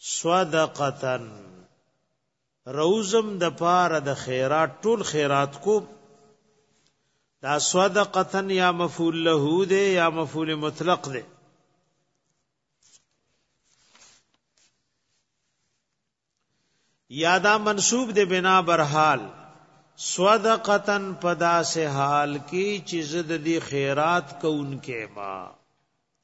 صدقه روزم د پاره د خیرات ټول خیرات کو دا صدقه یا مفعول له ده یا مفعول مطلق ده یا دا منصوب ده بنا برحال صدقه پدا سے حال کی چیز د خیرات کو ان کے ما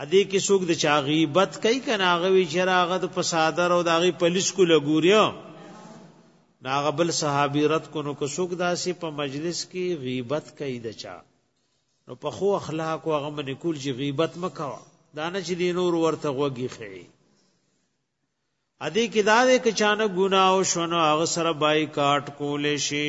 ادې کې څوک د چا غیبت کوي کنه هغه وی چې هغه د فسادر او د هغه پولیس کو لګوریا ناغه بل صحابي رد کو نو کو څوک داسې په مجلس کې غیبت کوي د چا نو په خو اخلاق او هغه من کول چې غیبت مکوا دانه چې دی نور ورته وږي خي ادي کې دا دې کې چانه ګنا او شنو هغه سره بای کاټ کولې شي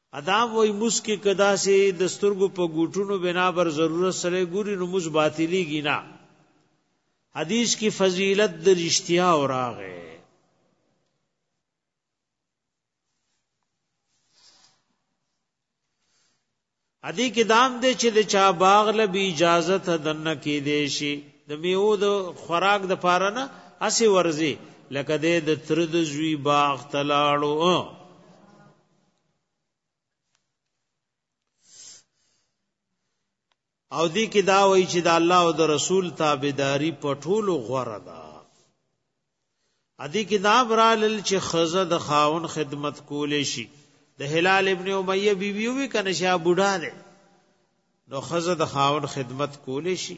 اداب وایي مونځ کې که داسې د سترګو په ګوټونو بنا بر ضرورت سړی ګوري نو مونځ باطلېږي نه حدیث کې فضیلت د رښتیا او راغی ادي کې دام دې چې د چا باغ له بی اجازه ته دنه کې دې شي د میو د خوراک د پاره نه اسی ورزي لکه دې د تر د زوی باغ تلاړو او دې کې دا وایي چې د الله او د رسول تابعداري په ټولو غوره ده ادي کې دا برالل چې خزه د خاون خدمت کولې شي د هلال ابن امیه بیبي وی کنه شا بوډا ده نو خزه د خاون خدمت کولې شي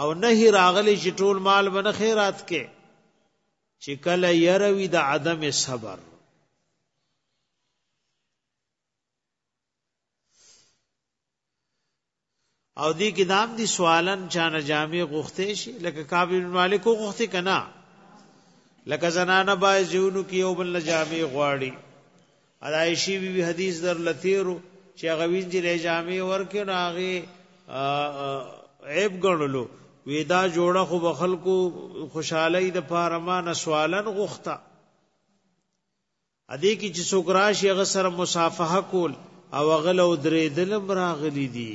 او نه راغلی چې ټول مال به نه خیرات کې چې کله يروي د عدم صبر او دې کې دام دي سوالن چانه جامع غوښته شي لکه کعب بن مالک غوښته کنا لکه زنانه بای زیونو کې یو بل جامع غواړي علایشی بی بی حدیث در لتیرو چې هغه وینځي له جامع ورکې نو هغه عیب ګڼلو وېدا جوړه خو بخلکو خوشحالي د پارما نسوالن غوخته ادي کې چې څوک راشي هغه سره مصافحه کول او غل او درې دلم راغلي دي